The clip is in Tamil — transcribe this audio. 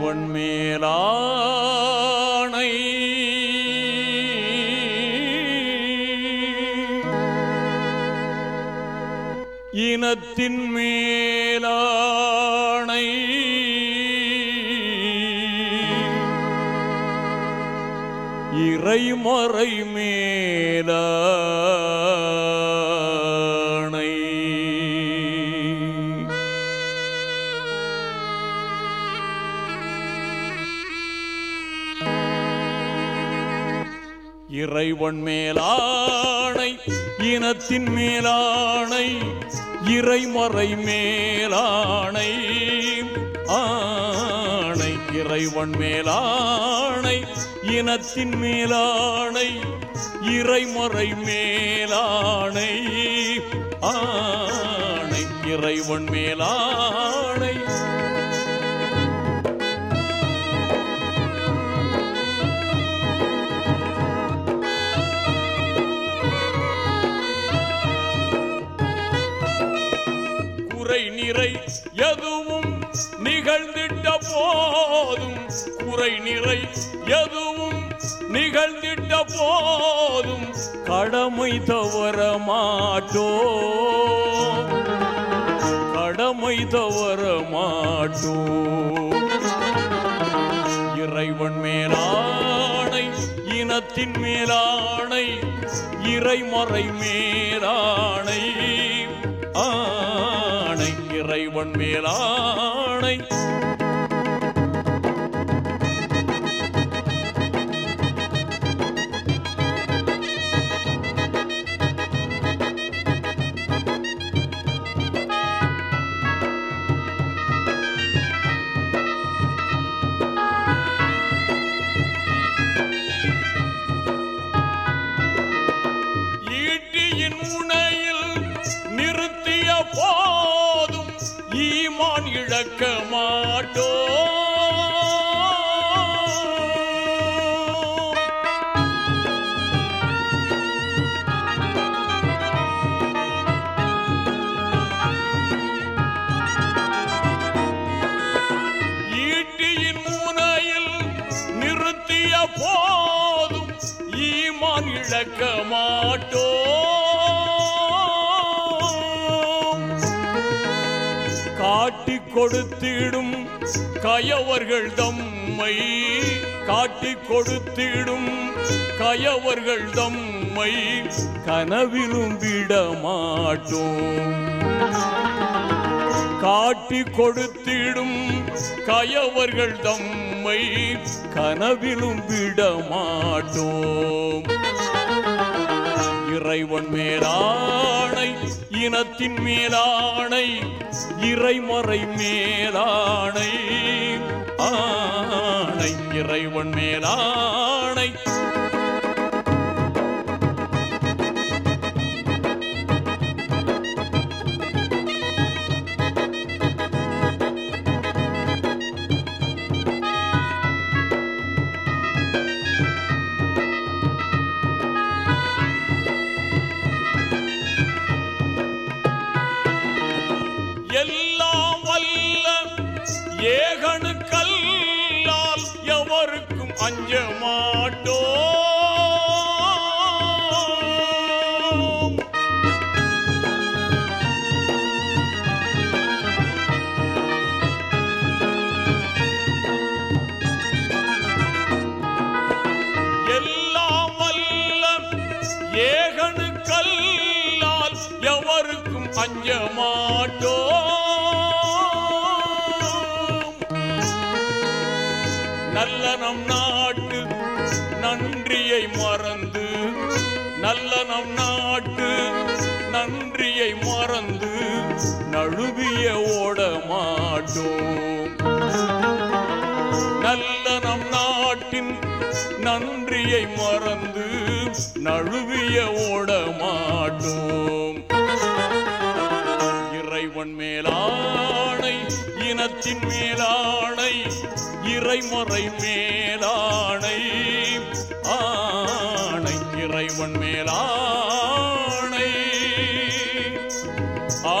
இறைவன் மேலானை இனத்தின் மேலானை இறைமறை மேலா இறைவன் மேலானை இனத்தின் மேலானை இறைமறை மேலானை ஆணை இறைவன் மேலானை இனத்தின் மேலானை இறைமறை மேலானை ஆணை இறைவன் மேலானை. நிறை எதுவும் நிகழ்ந்திட்ட போதும். குறை நிறை எதுவும் நிகழ்ந்திட்ட போதும். கடமை தவற மாட்டோ. கடமை தவற மாட்டோ. இறைவன் மேலானை இனத்தின் மேலானை இறைமறை மேலானை. ஆ. இறைவன் மேலானை ஈட்டியின் ஈமான் இழக்க மாட்டோ ஈட்டியின் போதும் ஈமான் இழக்க கொடுத்திடும் கயவர்கள் தம்மை காட்டி கொடுத்திடும் கயவர்கள் தம்மை கனவிலும் விடமாட்டோம். காட்டி கொடுத்திடும் கயவர்கள் தம்மை கனவிலும் விடமாட்டோம். இறைவன் மேலானை இனத்தின் மேலானை இறைமறை மேலானை ஆணை இறைவன் மேலானை எல்லாம் வல்ல ஏ நம் நாட்டு நன்றியை மறந்து நல்ல நம் நாட்டு நன்றியை மறந்து நழுவிய ஓட மாட்டோம் நல்ல நம் நாட்டின் நன்றியை மறந்து நழுவிய ஓட மாட்டோம் இறைவன் மேலானை இனத்தின் மேலானை இறைமுறை மேலானை ஆணை இறைவன் மேலானை ஆ